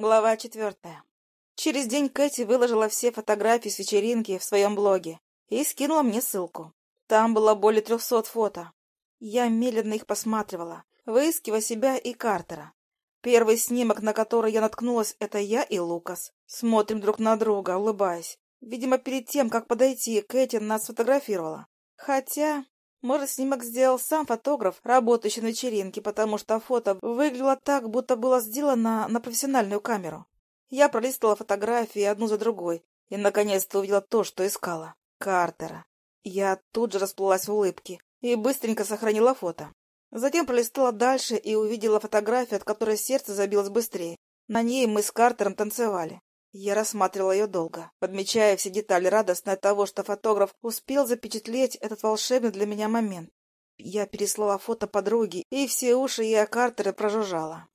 Глава четвертая. Через день Кэти выложила все фотографии с вечеринки в своем блоге и скинула мне ссылку. Там было более трехсот фото. Я медленно их посматривала, выискивая себя и Картера. Первый снимок, на который я наткнулась, это я и Лукас. Смотрим друг на друга, улыбаясь. Видимо, перед тем, как подойти, Кэти нас сфотографировала. Хотя, может, снимок сделал сам фотограф, работающий на вечеринке, потому что фото выглядело так, будто было сделано на профессиональную камеру. Я пролистывала фотографии одну за другой и, наконец-то, увидела то, что искала. Картера. Я тут же расплылась в улыбке и быстренько сохранила фото. Затем пролистала дальше и увидела фотографию, от которой сердце забилось быстрее. На ней мы с Картером танцевали. Я рассматривала ее долго, подмечая все детали, радостно от того, что фотограф успел запечатлеть этот волшебный для меня момент. Я переслала фото подруге, и все уши я Картера прожужжала.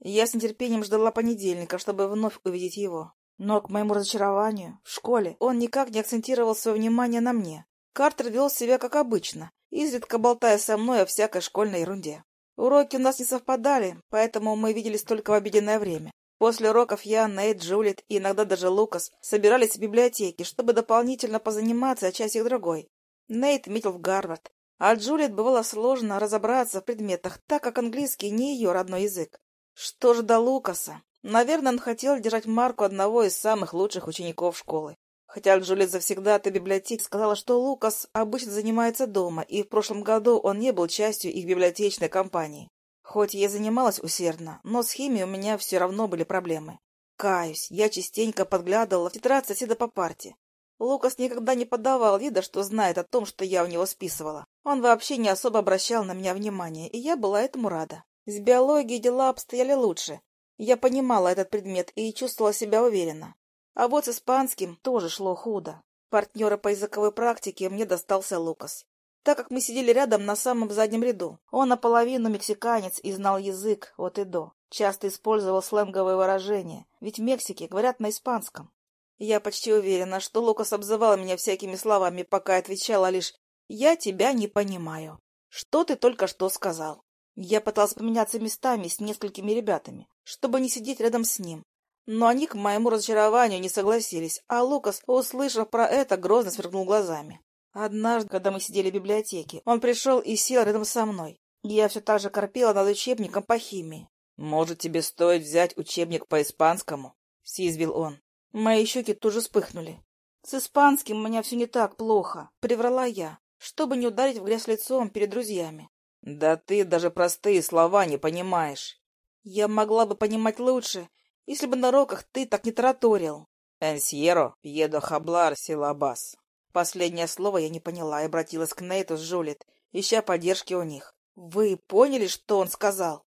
Я с нетерпением ждала понедельника, чтобы вновь увидеть его. Но, к моему разочарованию, в школе он никак не акцентировал свое внимание на мне. Картер вел себя как обычно, изредка болтая со мной о всякой школьной ерунде. Уроки у нас не совпадали, поэтому мы виделись только в обеденное время. После уроков я, Нейт, Джулит и иногда даже Лукас собирались в библиотеке, чтобы дополнительно позаниматься о часик другой. Нейт метил в Гарвард, а Джулит бывало сложно разобраться в предметах, так как английский не ее родной язык. Что ж до Лукаса? Наверное, он хотел держать марку одного из самых лучших учеников школы. Хотя Джулит завсегда-то библиотеки сказала, что Лукас обычно занимается дома, и в прошлом году он не был частью их библиотечной компании. Хоть я занималась усердно, но с химией у меня все равно были проблемы. Каюсь, я частенько подглядывала в тетрадь соседа по парте. Лукас никогда не подавал вида, что знает о том, что я у него списывала. Он вообще не особо обращал на меня внимание, и я была этому рада. С биологией дела обстояли лучше. Я понимала этот предмет и чувствовала себя уверенно. А вот с испанским тоже шло худо. Партнера по языковой практике мне достался Лукас так как мы сидели рядом на самом заднем ряду. Он наполовину мексиканец и знал язык от и до. Часто использовал сленговые выражения, ведь в Мексике говорят на испанском. Я почти уверена, что Лукас обзывал меня всякими словами, пока отвечала лишь «Я тебя не понимаю». «Что ты только что сказал?» Я пыталась поменяться местами с несколькими ребятами, чтобы не сидеть рядом с ним. Но они к моему разочарованию не согласились, а Лукас, услышав про это, грозно сверкнул глазами. Однажды, когда мы сидели в библиотеке, он пришел и сел рядом со мной. Я все так же корпела над учебником по химии. «Может, тебе стоит взять учебник по испанскому?» — съязвил он. Мои щеки тут же вспыхнули. «С испанским у меня все не так плохо», — приврала я, чтобы не ударить в грязь лицом перед друзьями. «Да ты даже простые слова не понимаешь». «Я могла бы понимать лучше, если бы на уроках ты так не тараторил». «Энсьеро, пьедо хаблар силабас», Последнее слово я не поняла и обратилась к Нейту с Джулит, ища поддержки у них. «Вы поняли, что он сказал?»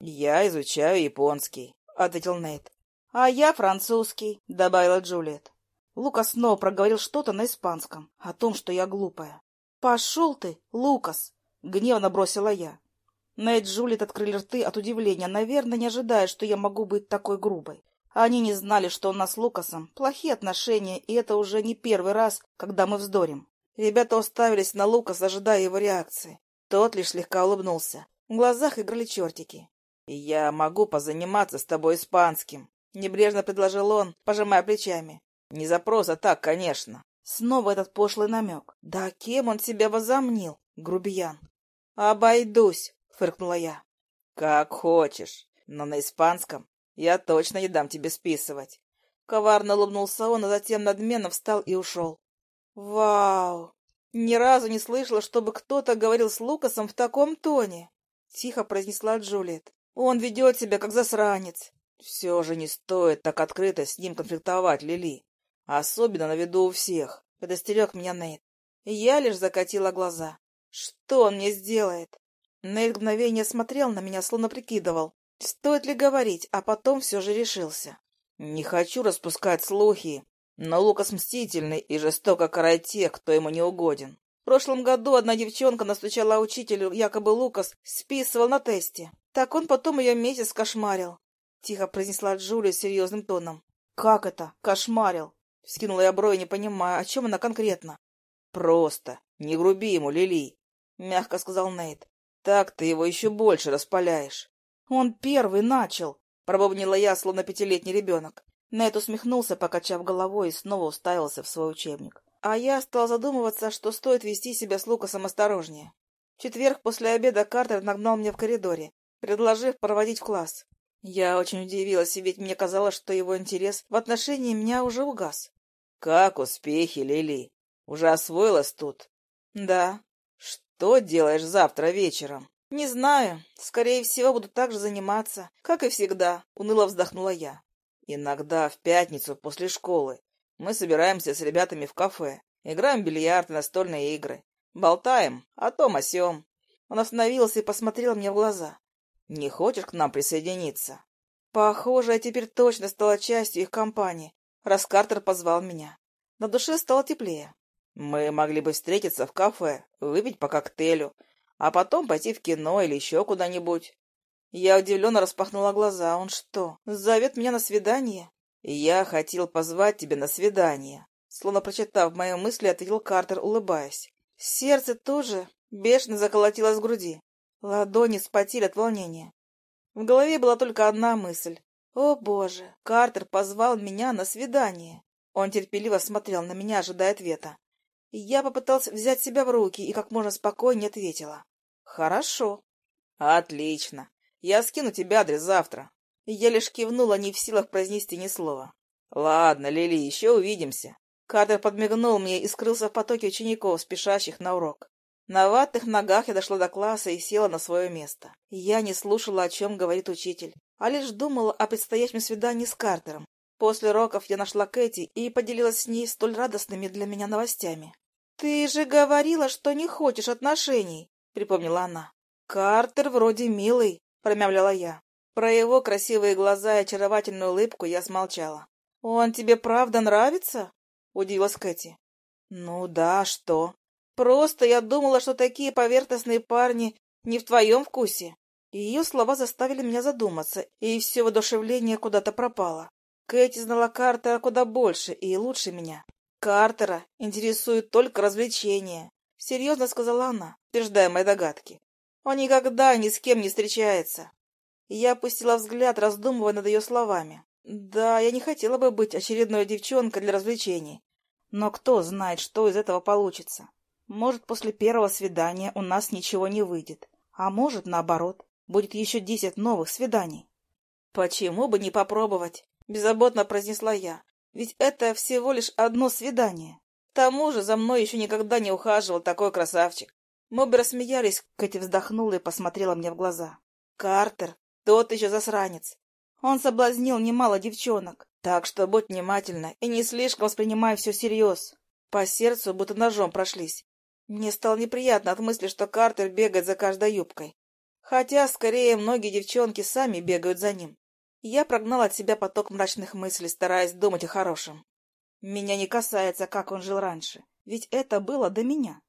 «Я изучаю японский», — ответил Нейт. «А я французский», — добавила Джулиет. Лукас снова проговорил что-то на испанском, о том, что я глупая. «Пошел ты, Лукас!» — гневно бросила я. Нейт и Джулиет открыли рты от удивления, наверное, не ожидая, что я могу быть такой грубой. Они не знали, что у нас с Лукасом плохие отношения, и это уже не первый раз, когда мы вздорим. Ребята уставились на Лукаса, ожидая его реакции. Тот лишь слегка улыбнулся. В глазах играли чертики. «Я могу позаниматься с тобой испанским», — небрежно предложил он, пожимая плечами. «Не запрос, а так, конечно». Снова этот пошлый намек. Да кем он себя возомнил, грубиян? «Обойдусь», — фыркнула я. «Как хочешь, но на испанском я точно не дам тебе списывать. Коварно улыбнулся он, а затем надменно встал и ушел. Вау! Ни разу не слышала, чтобы кто-то говорил с Лукасом в таком тоне. Тихо произнесла Джулиет. Он ведет себя как засранец. Все же не стоит так открыто с ним конфликтовать, Лили. Особенно на виду у всех, предостерег меня Нейт. Я лишь закатила глаза. Что он мне сделает? Нейт мгновение смотрел на меня, словно прикидывал, Стоит ли говорить, а потом все же решился. Не хочу распускать слухи, но Лукас мстительный и жестоко карает тех, кто ему не угоден. В прошлом году одна девчонка настучала учителю, якобы Лукас списывал на тесте. Так он потом ее месяц кошмарил. Тихо произнесла Джулия серьезным тоном. «Как это? Кошмарил?» Вскинула я брови, не понимая, о чем она конкретно. «Просто. Не груби ему, Лили», — мягко сказал Нейт. «Так ты его еще больше распаляешь». Он первый начал, Пробобнила я, словно пятилетний ребенок. Нед усмехнулся, покачав головой, и снова уставился в свой учебник. А я стал задумываться, что стоит вести себя с Лукасом осторожнее. В четверг после обеда Картер нагнал меня в коридоре, предложив проводить в класс. Я очень удивилась, ведь мне казалось, что его интерес в отношении меня уже угас. — Как успехи, Лили? Уже освоилась тут? — Да. — Что делаешь завтра вечером? — Не знаю. Скорее всего, буду так же заниматься, как и всегда, — уныло вздохнула я. — Иногда в пятницу после школы мы собираемся с ребятами в кафе, играем в бильярд и настольные игры, болтаем о том о сём. Он остановился и посмотрел мне в глаза. Не хочешь к нам присоединиться? Похоже, я теперь точно стала частью их компании, раз Картер позвал меня. На душе стало теплее. Мы могли бы встретиться в кафе, выпить по коктейлю, а потом пойти в кино или еще куда-нибудь. Я удивленно распахнула глаза. Он что, зовет меня на свидание? Я хотел позвать тебя на свидание. Словно прочитав мои мысли, ответил Картер, улыбаясь. Сердце тоже бешено заколотилось в груди. Ладони спотели от волнения. В голове была только одна мысль. «О, Боже! Картер позвал меня на свидание!» Он терпеливо смотрел на меня, ожидая ответа. Я попыталась взять себя в руки и как можно спокойнее ответила. «Хорошо». «Отлично. Я скину тебе адрес завтра». Я лишь кивнула, не в силах произнести ни слова. «Ладно, Лили, еще увидимся». Картер подмигнул мне и скрылся в потоке учеников, спешащих на урок. На ватных ногах я дошла до класса и села на свое место. Я не слушала, о чем говорит учитель, а лишь думала о предстоящем свидании с Картером. После уроков я нашла Кэти и поделилась с ней столь радостными для меня новостями. «Ты же говорила, что не хочешь отношений», — припомнила она. «Картер вроде милый», — промямлила я. Про его красивые глаза и очаровательную улыбку я смолчала. «Он тебе правда нравится?» — удивилась Кэти. «Ну да, что?» Просто я думала, что такие поверхностные парни не в твоем вкусе. Ее слова заставили меня задуматься, и все воодушевление куда-то пропало. Кэти знала Картера куда больше и лучше меня. Картера интересует только развлечения. Серьезно сказала она, утверждая мои догадки. Он никогда ни с кем не встречается. Я опустила взгляд, раздумывая над ее словами. Да, я не хотела бы быть очередной девчонкой для развлечений. Но кто знает, что из этого получится. Может, после первого свидания у нас ничего не выйдет, а может, наоборот, будет еще десять новых свиданий. «Почему бы не попробовать?» — беззаботно произнесла я. «Ведь это всего лишь одно свидание. К тому же за мной еще никогда не ухаживал такой красавчик». Мы бы рассмеялись, Кэти вздохнула и посмотрела мне в глаза. «Картер, тот еще засранец. Он соблазнил немало девчонок, так что будь внимательна и не слишком воспринимай все всерьез. По сердцу будто ножом прошлись. Мне стало неприятно от мысли, что Картер бегает за каждой юбкой. Хотя, скорее, многие девчонки сами бегают за ним. Я прогнал от себя поток мрачных мыслей, стараясь думать о хорошем. Меня не касается, как он жил раньше, ведь это было до меня.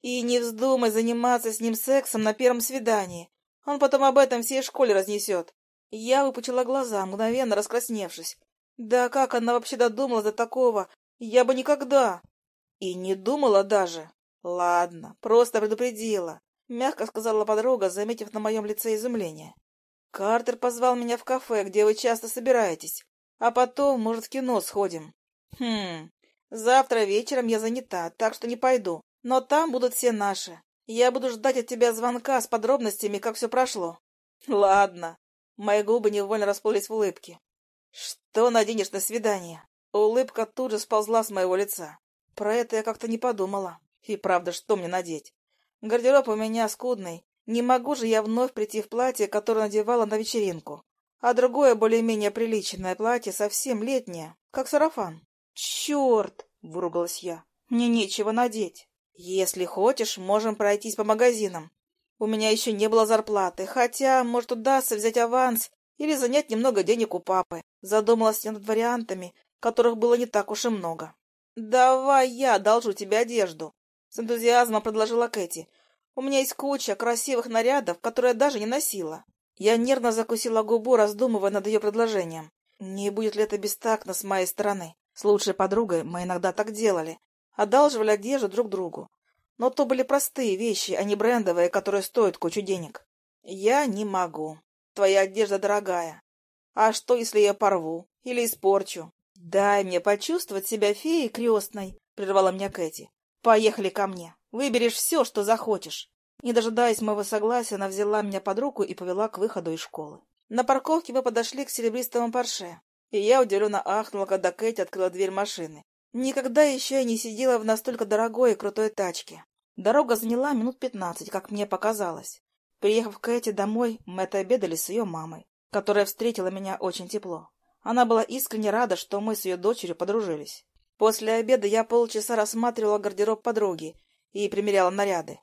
И не вздумай заниматься с ним сексом на первом свидании. Он потом об этом всей школе разнесет. Я выпучила глаза, мгновенно раскрасневшись. Да как она вообще додумалась до такого? Я бы никогда. И не думала даже. «Ладно, просто предупредила», — мягко сказала подруга, заметив на моем лице изумление. «Картер позвал меня в кафе, где вы часто собираетесь, а потом, может, в кино сходим». «Хм, завтра вечером я занята, так что не пойду, но там будут все наши. Я буду ждать от тебя звонка с подробностями, как все прошло». «Ладно». Мои губы невольно расплылись в улыбке. «Что наденешь на свидание?» Улыбка тут же сползла с моего лица. Про это я как-то не подумала. И правда, что мне надеть? Гардероб у меня скудный. Не могу же я вновь прийти в платье, которое надевала на вечеринку. А другое, более-менее приличное платье, совсем летнее, как сарафан. «Черт!» — выругалась я. «Мне нечего надеть. Если хочешь, можем пройтись по магазинам. У меня еще не было зарплаты, хотя, может, удастся взять аванс или занять немного денег у папы. Задумалась я над вариантами, которых было не так уж и много. «Давай я одолжу тебе одежду», с энтузиазмом предложила Кэти. «У меня есть куча красивых нарядов, которые я даже не носила». Я нервно закусила губу, раздумывая над ее предложением. Не будет ли это бестактно с моей стороны? С лучшей подругой мы иногда так делали. Одалживали одежду друг другу. Но то были простые вещи, а не брендовые, которые стоят кучу денег. Я не могу. Твоя одежда дорогая. А что, если я порву или испорчу? Дай мне почувствовать себя феей крестной, — прервала меня Кэти. Поехали ко мне. Выберешь все, что захочешь. Не дожидаясь моего согласия, она взяла меня под руку и повела к выходу из школы. На парковке мы подошли к серебристому парше, и я удивленно ахнула, когда Кэти открыла дверь машины. Никогда еще я не сидела в настолько дорогой и крутой тачке. Дорога заняла минут пятнадцать, как мне показалось. Приехав к Кэти домой, мы отобедали с ее мамой, которая встретила меня очень тепло. Она была искренне рада, что мы с ее дочерью подружились. После обеда я полчаса рассматривала гардероб подруги и примеряла наряды.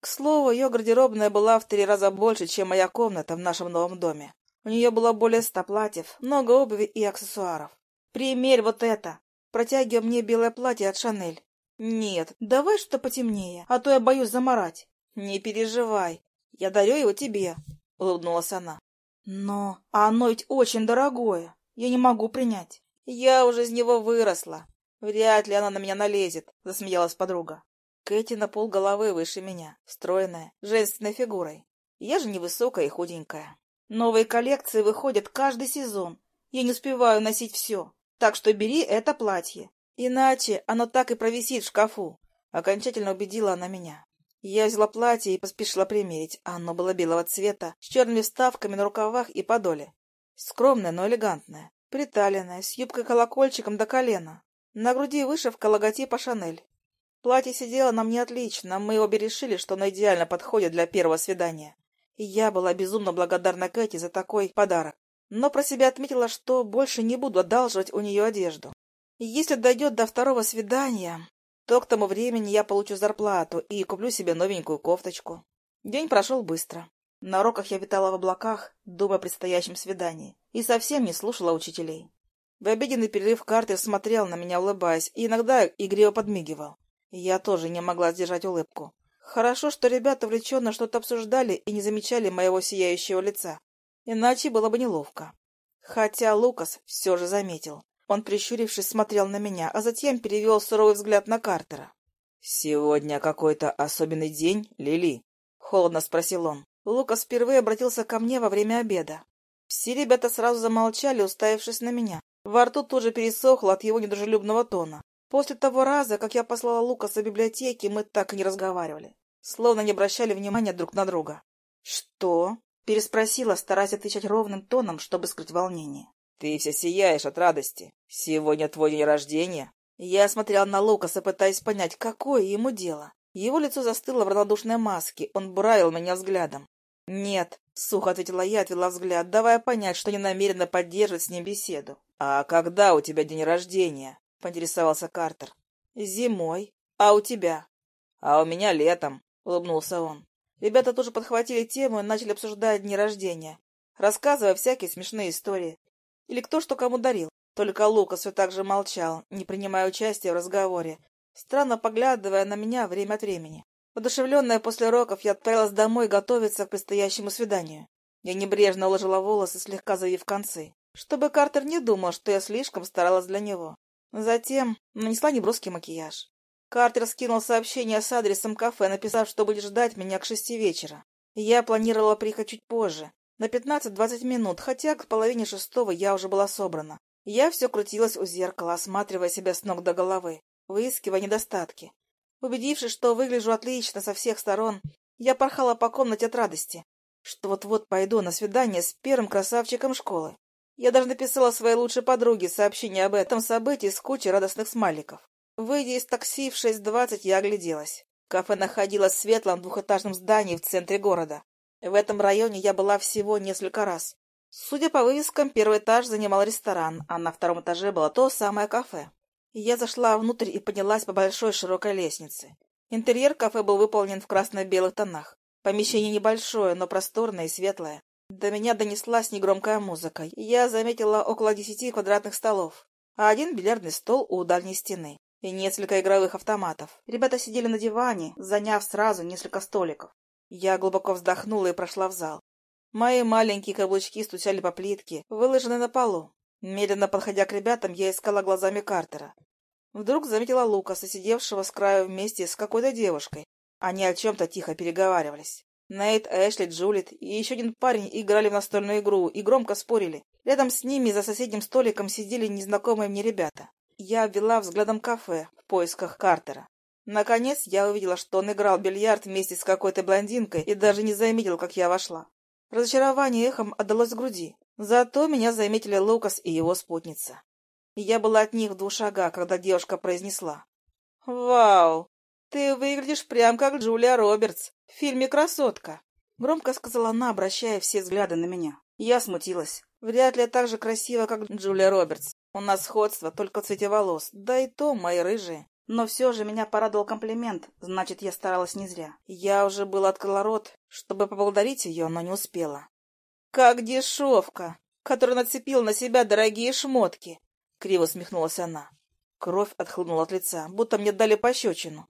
К слову, ее гардеробная была в три раза больше, чем моя комната в нашем новом доме. У нее было более ста платьев, много обуви и аксессуаров. «Примерь вот это!» Протягивая мне белое платье от Шанель. «Нет, давай что потемнее, а то я боюсь заморать». «Не переживай, я дарю его тебе», — улыбнулась она. «Но оно ведь очень дорогое, я не могу принять. Я уже из него выросла. Вряд ли она на меня налезет», — засмеялась подруга. Кэти на пол головы выше меня, стройная, женственной фигурой. Я же невысокая и худенькая. Новые коллекции выходят каждый сезон. Я не успеваю носить все. Так что бери это платье. Иначе оно так и провисит в шкафу. Окончательно убедила она меня. Я взяла платье и поспешила примерить. Оно было белого цвета, с черными вставками на рукавах и подоле. Скромное, но элегантное. Приталенное, с юбкой-колокольчиком до колена. На груди вышивка логотипа «Шанель». Платье сидело на мне отлично, мы обе решили, что оно идеально подходит для первого свидания. И я была безумно благодарна Кэти за такой подарок. Но про себя отметила, что больше не буду одалживать у нее одежду. Если дойдет до второго свидания, то к тому времени я получу зарплату и куплю себе новенькую кофточку. День прошел быстро. На уроках я витала в облаках, думая о предстоящем свидании, и совсем не слушала учителей. В обеденный перерыв Картер смотрел на меня, улыбаясь, и иногда игриво подмигивал. Я тоже не могла сдержать улыбку. Хорошо, что ребята увлеченно что-то обсуждали и не замечали моего сияющего лица. Иначе было бы неловко. Хотя Лукас все же заметил. Он, прищурившись, смотрел на меня, а затем перевел суровый взгляд на Картера. «Сегодня какой-то особенный день, Лили?» — холодно спросил он. Лукас впервые обратился ко мне во время обеда. Все ребята сразу замолчали, уставившись на меня. Во рту тоже пересохло от его недружелюбного тона. После того раза, как я послала Лукаса в библиотеке, мы так и не разговаривали. Словно не обращали внимания друг на друга. «Что?» — переспросила, стараясь отвечать ровным тоном, чтобы скрыть волнение. Ты вся сияешь от радости. Сегодня твой день рождения. Я смотрел на Лукаса, пытаясь понять, какое ему дело. Его лицо застыло в равнодушной маске. Он бравил меня взглядом. «Нет», — сухо ответила я, отвела взгляд, давая понять, что не намерена поддерживать с ним беседу. «А когда у тебя день рождения?» — поинтересовался Картер. «Зимой. А у тебя?» «А у меня летом», — улыбнулся он. Ребята тоже подхватили тему и начали обсуждать дни рождения, рассказывая всякие смешные истории. Или кто что кому дарил. Только Лукас все так же молчал, не принимая участия в разговоре, странно поглядывая на меня время от времени. Подушевленная после уроков, я отправилась домой готовиться к предстоящему свиданию. Я небрежно уложила волосы, слегка завив концы, чтобы Картер не думал, что я слишком старалась для него. Затем нанесла неброский макияж. Картер скинул сообщение с адресом кафе, написав, что будет ждать меня к шести вечера. Я планировала приехать чуть позже, на пятнадцать-двадцать минут, хотя к половине шестого я уже была собрана. Я все крутилась у зеркала, осматривая себя с ног до головы, выискивая недостатки. Убедившись, что выгляжу отлично со всех сторон, я порхала по комнате от радости, что вот-вот пойду на свидание с первым красавчиком школы. Я даже написала своей лучшей подруге сообщение об этом событии с кучей радостных смайликов. Выйдя из такси в шесть двадцать, я огляделась. Кафе находилось в светлом двухэтажном здании в центре города. В этом районе я была всего несколько раз. Судя по вывескам, первый этаж занимал ресторан, а на втором этаже было то самое кафе. Я зашла внутрь и поднялась по большой широкой лестнице. Интерьер кафе был выполнен в красно-белых тонах. Помещение небольшое, но просторное и светлое. До меня донеслась негромкая музыка. Я заметила около десяти квадратных столов, а один бильярдный стол у дальней стены и несколько игровых автоматов. Ребята сидели на диване, заняв сразу несколько столиков. Я глубоко вздохнула и прошла в зал. Мои маленькие каблучки стучали по плитке, выложенной на полу. Медленно подходя к ребятам, я искала глазами Картера. Вдруг заметила Лукаса, сидевшего с краю вместе с какой-то девушкой. Они о чем-то тихо переговаривались. Нейт, Эшли, Джулит и еще один парень играли в настольную игру и громко спорили. Рядом с ними за соседним столиком сидели незнакомые мне ребята. Я ввела взглядом кафе в поисках Картера. Наконец я увидела, что он играл в бильярд вместе с какой-то блондинкой и даже не заметил, как я вошла. Разочарование эхом отдалось в груди. Зато меня заметили Лукас и его спутница. Я была от них в двух шагах, когда девушка произнесла. «Вау! Ты выглядишь прям как Джулия Робертс в фильме «Красотка», — громко сказала она, обращая все взгляды на меня. Я смутилась. Вряд ли я так же красива, как Джулия Робертс. У нас сходство только в цвете волос, да и то мои рыжие. Но все же меня порадовал комплимент, значит, я старалась не зря. Я уже было открыла рот, чтобы поблагодарить ее, но не успела. «Как дешевка, которая нацепила на себя дорогие шмотки!» — криво усмехнулась она. Кровь отхлынула от лица, будто мне дали пощечину.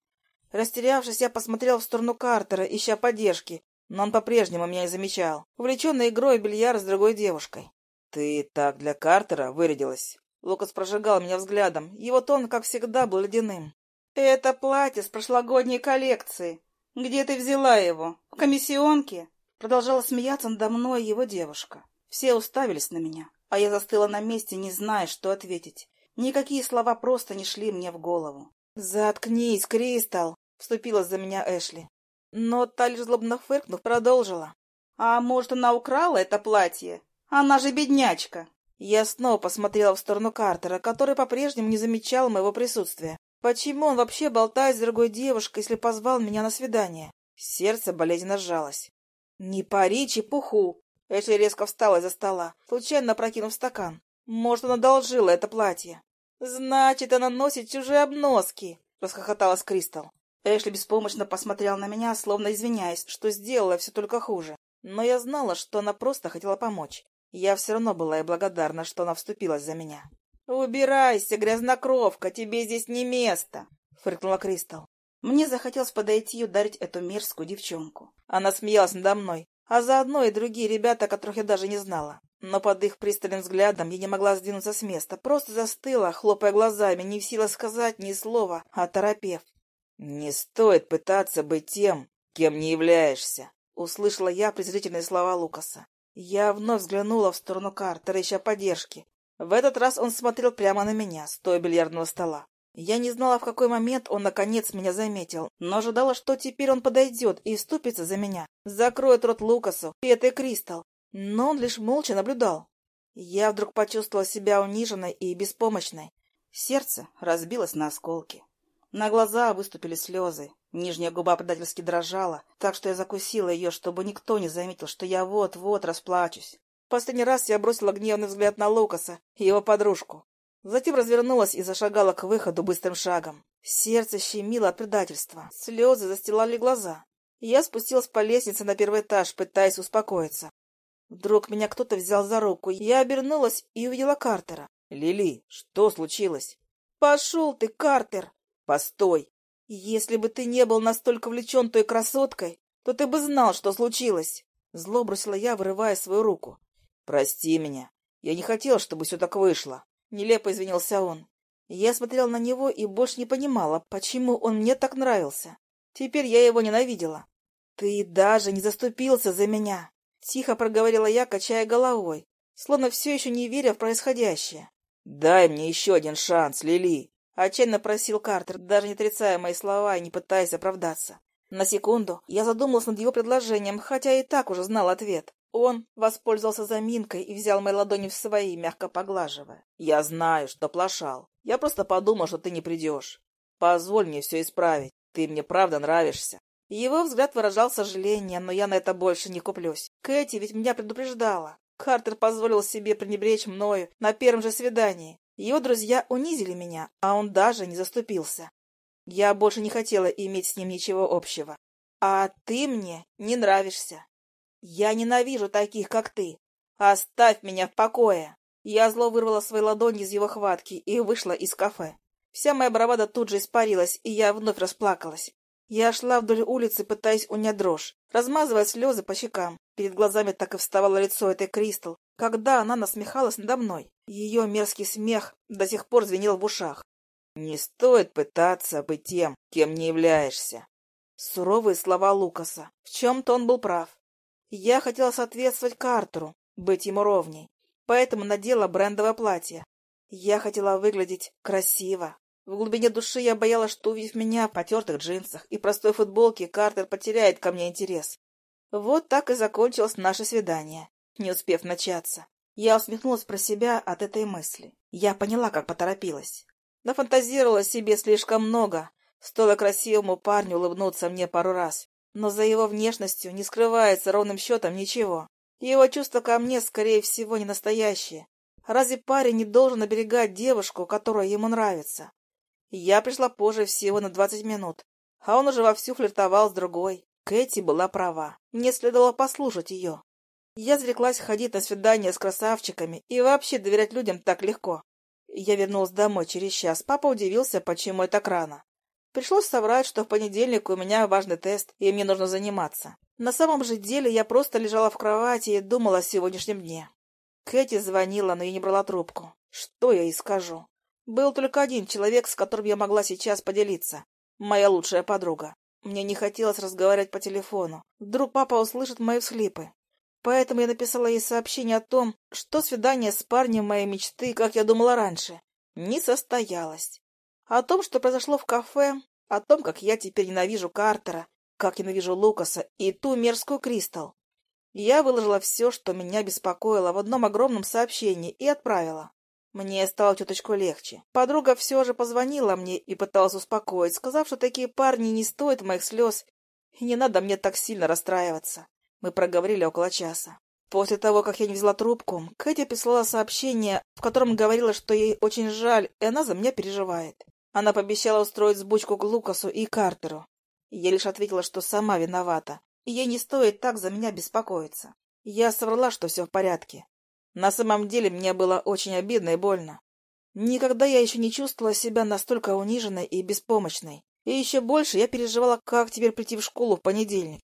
Растерявшись, я посмотрел в сторону Картера, ища поддержки, но он по-прежнему меня не замечал, увлеченный игрой в бильярд с другой девушкой. — Ты так для Картера вырядилась? Лукас прожигал меня взглядом, его тон, как всегда, был ледяным. — Это платье с прошлогодней коллекции. Где ты взяла его? В комиссионке? Продолжала смеяться надо мной его девушка. Все уставились на меня, а я застыла на месте, не зная, что ответить. Никакие слова просто не шли мне в голову. «Заткнись, Кристал!» — вступила за меня Эшли. Но та лишь злобно фыркнув, продолжила. «А может, она украла это платье? Она же беднячка!» Я снова посмотрела в сторону Картера, который по-прежнему не замечал моего присутствия. Почему он вообще болтает с другой девушкой, если позвал меня на свидание? Сердце болезненно сжалось. «Не пари чепуху!» Эшли резко встала из-за стола, случайно прокинув стакан. Может, она одолжила это платье. «Значит, она носит чужие обноски!» — расхохоталась Кристал. Эшли беспомощно посмотрел на меня, словно извиняясь, что сделала все только хуже. Но я знала, что она просто хотела помочь. Я все равно была ей благодарна, что она вступилась за меня. «Убирайся, грязнокровка, тебе здесь не место!» — фыркнула Кристал. Мне захотелось подойти и ударить эту мерзкую девчонку. Она смеялась надо мной, а заодно и другие ребята, которых я даже не знала. Но под их пристальным взглядом я не могла сдвинуться с места, просто застыла, хлопая глазами, не в силах сказать ни слова, а торопев. «Не стоит пытаться быть тем, кем не являешься», — услышала я презрительные слова Лукаса. Я вновь взглянула в сторону Картера, ища поддержки. В этот раз он смотрел прямо на меня, стоя бильярдного стола. Я не знала, в какой момент он наконец меня заметил, но ожидала, что теперь он подойдет и вступится за меня, закроет рот Лукасу и этой Кристал, но он лишь молча наблюдал. Я вдруг почувствовала себя униженной и беспомощной. Сердце разбилось на осколки. На глаза выступили слезы. Нижняя губа предательски дрожала, так что я закусила ее, чтобы никто не заметил, что я вот-вот расплачусь. Последний раз я бросила гневный взгляд на Лукаса и его подружку. Затем развернулась и зашагала к выходу быстрым шагом. Сердце щемило от предательства. Слезы застилали глаза. Я спустилась по лестнице на первый этаж, пытаясь успокоиться. Вдруг меня кто-то взял за руку. Я обернулась и увидела Картера. «Лили, что случилось?» «Пошел ты, Картер!» «Постой!» «Если бы ты не был настолько влечен той красоткой, то ты бы знал, что случилось!» Зло бросила я, вырывая свою руку. «Прости меня. Я не хотел, чтобы все так вышло!» Нелепо извинился он. Я смотрела на него и больше не понимала, почему он мне так нравился. Теперь я его ненавидела. «Ты даже не заступился за меня!» Тихо проговорила я, качая головой, словно все еще не веря в происходящее. «Дай мне еще один шанс, Лили!» — отчаянно просил Картер, даже не отрицая мои слова и не пытаясь оправдаться. На секунду я задумалась над его предложением, хотя и так уже знал ответ. Он воспользовался заминкой и взял мои ладони в свои, мягко поглаживая. «Я знаю, что плашал. Я просто подумал, что ты не придешь. Позволь мне все исправить. Ты мне правда нравишься». Его взгляд выражал сожаление, но я на это больше не куплюсь. Кэти ведь меня предупреждала. Картер позволил себе пренебречь мною на первом же свидании. Его друзья унизили меня, а он даже не заступился. Я больше не хотела иметь с ним ничего общего. А ты мне не нравишься. Я ненавижу таких, как ты. Оставь меня в покое. Я зло вырвала свои ладони из его хватки и вышла из кафе. Вся моя бравада тут же испарилась, и я вновь расплакалась. Я шла вдоль улицы, пытаясь унять дрожь, размазывая слезы по щекам. Перед глазами так и вставало лицо этой Кристал, когда она насмехалась надо мной. Ее мерзкий смех до сих пор звенел в ушах. «Не стоит пытаться быть тем, кем не являешься», — Суровые слова Лукаса. В чем-то он был прав. Я хотела соответствовать Картеру, быть ему ровней, поэтому надела брендовое платье. Я хотела выглядеть красиво. В глубине души я боялась, что, увидев меня в потертых джинсах и простой футболке, Картер потеряет ко мне интерес. Вот так и закончилось наше свидание, не успев начаться. Я усмехнулась про себя от этой мысли. Я поняла, как поторопилась. Нафантазировала себе слишком много. Стоило красивому парню улыбнуться мне пару раз. Но за его внешностью не скрывается ровным счетом ничего. Его чувства ко мне, скорее всего, не настоящие. Разве парень не должен оберегать девушку, которая ему нравится? Я пришла позже всего на двадцать минут, а он уже вовсю флиртовал с другой. Кэти была права. Мне следовало послушать ее. Я зреклась ходить на свидания с красавчиками и вообще доверять людям так легко. Я вернулась домой через час. Папа удивился, почему я так рано. Пришлось соврать, что в понедельник у меня важный тест, и мне нужно заниматься. На самом же деле я просто лежала в кровати и думала о сегодняшнем дне. Кэти звонила, но я не брала трубку. Что я ей скажу? Был только один человек, с которым я могла сейчас поделиться. Моя лучшая подруга. Мне не хотелось разговаривать по телефону. Вдруг папа услышит мои всхлипы. Поэтому я написала ей сообщение о том, что свидание с парнем моей мечты, как я думала раньше, не состоялось. О том, что произошло в кафе, о том, как я теперь ненавижу Картера, как ненавижу Лукаса и ту мерзкую Кристал. Я выложила все, что меня беспокоило, в одном огромном сообщении и отправила. Мне стало чуточку легче. Подруга все же позвонила мне и пыталась успокоить, сказав, что такие парни не стоят моих слез, и не надо мне так сильно расстраиваться. Мы проговорили около часа. После того, как я не взяла трубку, Кэти прислала сообщение, в котором говорила, что ей очень жаль, и она за меня переживает. Она пообещала устроить сбучку к Лукасу и Картеру. Я лишь ответила, что сама виновата, и ей не стоит так за меня беспокоиться. Я соврала, что все в порядке. На самом деле мне было очень обидно и больно. Никогда я еще не чувствовала себя настолько униженной и беспомощной. И еще больше я переживала, как теперь прийти в школу в понедельник.